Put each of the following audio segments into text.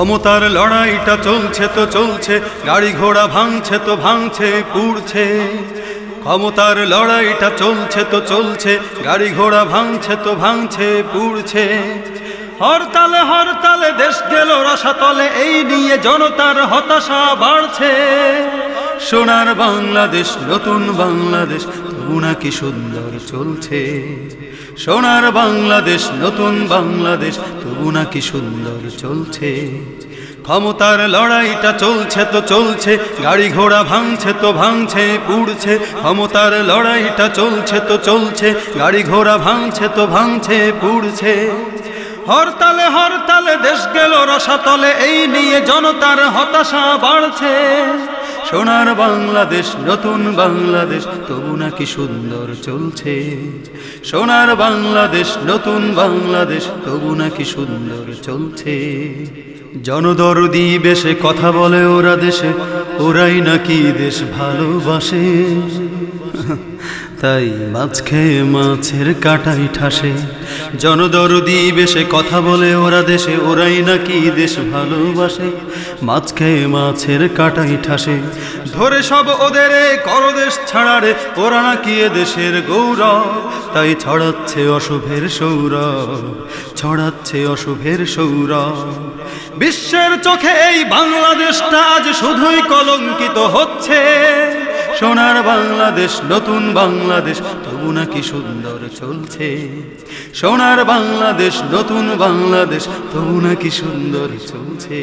ক্ষমতার লড়াইটা চলছে তো চলছে, গাড়ি ঘোড়া ভাঙছে তো ভাঙছে, পুড়ছে। ক্ষমতার লড়াইটা চলছে তো চলছে, গাড়ি ঘোড়া ভাঙছে তো ভাঙছে, পুড়ছে। হরতালে হরতালে দেশ গেল রসাতলে, এই নিয়ে জনতার হতাশা বাড়ছে। সোনার বাংলাদেশ, নতুন বাংলাদেশ নাকি সুন্দর চলছে। সোনার বাংলাদেশ, নতুন বাংলাদেশ, তবু নাকি সুন্দর চলছে। ক্ষমতার লড়াইটা চলছে তো চলছে, গাড়ি ঘোড়া ভাঙছে তো ভাঙছে, পুড়ছে। ক্ষমতার লড়াইটা চলছে তো চলছে, গাড়ি ঘোড়া ভাঙছে তো ভাঙছে, পুড়ছে। হরতালে হরতালে দেশ গেল রসাতলে, এই নিয়ে জনতার হতাশা বাড়ছে। সোনার বাংলাদেশ, নতুন বাংলাদেশ, তবু নাকি সুন্দর চলছে। সোনার বাংলাদেশ, নতুন বাংলাদেশ, তবু নাকি সুন্দর চলছে। জনদরদি বেশে কথা বলে ওরা দেশে, ওরাই নাকি দেশ ভালোবাসে। তাই মাছ খেয়ে মাছের কাটাই ঠাসে। জনদরদি বেশে কথা বলে, ওরা দেশে, ওরাই নাকি দেশ ভালোবাসে। মাছ খেয়ে মাছের কাটাই ঠাসে। ধরে সব ওদের করদেশ ছাড়ারে, ওরা নাকি এ দেশের গৌরব। তাই ছড়াচ্ছে অশুভের সৌরভ, ছড়াচ্ছে অশুভের সৌরভ। বিশ্বের চোখে এই বাংলাদেশটা আজ শুধুই কলঙ্কিত হচ্ছে। সোনার বাংলাদেশ, নতুন বাংলাদেশ, তবু নাকি সুন্দর চলছে। সোনার বাংলাদেশ, নতুন বাংলাদেশ, তবু নাকি সুন্দর চলছে।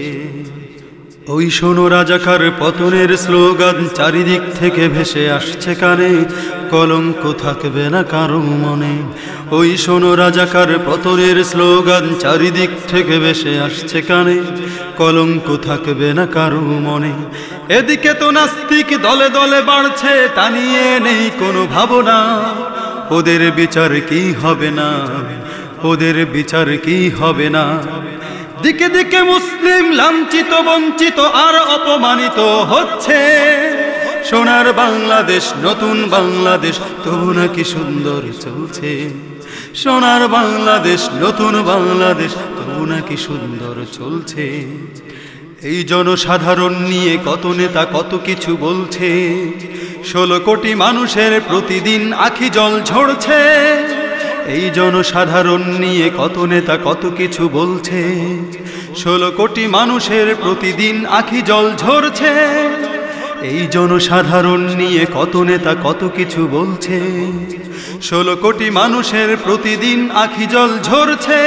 ওই শোনো রাজাকার, পতনের স্লোগান চারিদিক থেকে ভেসে আসছে কানে। কলঙ্ক থাকবে না কারও মনে। ওই শোনো রাজাকার, পতনের স্লোগান চারিদিক থেকে ভেসে আসছে কানে। কলঙ্ক থাকবে না কারও মনে। এদিকে তো নাস্তিক দলে দলে বাড়ছে, তা নিয়ে নেই কোনো ভাবনা। ওদের বিচার কি হবে না? ওদের বিচার কি হবে না? দিকে দিকে মুসলিম লাঞ্ছিত, বঞ্চিত আর অপমানিত হচ্ছে। সোনার বাংলাদেশ, নতুন বাংলাদেশ, তবু নাকি সুন্দর চলছে। সোনার বাংলাদেশ, নতুন বাংলাদেশ, তবু নাকি সুন্দর চলছে। এই জনসাধারণ নিয়ে কত নেতা কত কিছু বলছে। ষোলো কোটি মানুষের প্রতিদিন আখি জল ঝরছে। এই জনসাধারণ নিয়ে কত নেতা কত কিছু বলছে। ষোলো কোটি মানুষের প্রতিদিন আখি জল ঝরছে। এই জনসাধারণ নিয়ে কত নেতা কত কিছু বলছে। ষোলো কোটি মানুষের প্রতিদিন আখি জল ঝরছে।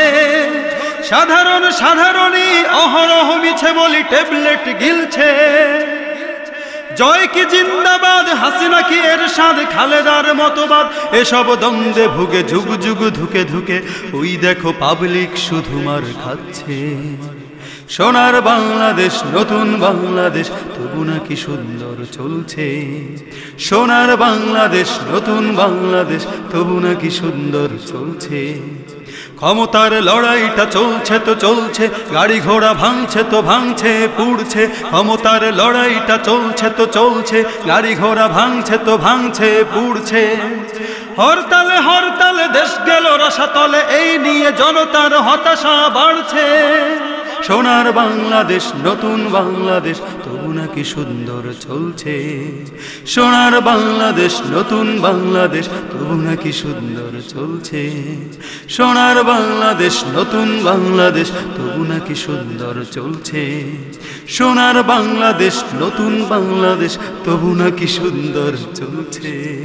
সাধারণ সাধারণই অহরহ মিছে বলি ট্যাবলেট গিলছে। জয় কি জিন্দাবাদ হাসিনা সাদ খালেদার মতবাদ। এসব দ্বন্দ্বে ভুগে যুগ যুগ ধুকে ধুকে। ওই দেখো পাবলিক শুধু মার খাচ্ছে। সোনার বাংলাদেশ, নতুন বাংলাদেশ, তবু নাকি সুন্দর চলছে। সোনার বাংলাদেশ, নতুন বাংলাদেশ, তবু নাকি সুন্দর চলছে। ক্ষমতার লড়াইটা চলছে তো চলছে, গাড়ি ঘোড়া ভাঙছে তো ভাঙছে, পুড়ছে। ক্ষমতার লড়াইটা চলছে তো চলছে, গাড়ি ঘোড়া ভাঙছে তো ভাঙছে, পুড়ছে। হরতালে হরতালে দেশ গেল রসাতলে, এই নিয়ে জনতার হতাশা বাড়ছে। সোনার বাংলাদেশ, নতুন বাংলাদেশ, তবু নাকি সুন্দর চলছে। সোনার বাংলাদেশ, নতুন বাংলাদেশ, তবু নাকি সুন্দর চলছে। সোনার বাংলাদেশ, নতুন বাংলাদেশ, তবু নাকি সুন্দর চলছে। সোনার বাংলাদেশ, নতুন বাংলাদেশ, তবু নাকি সুন্দর চলছে।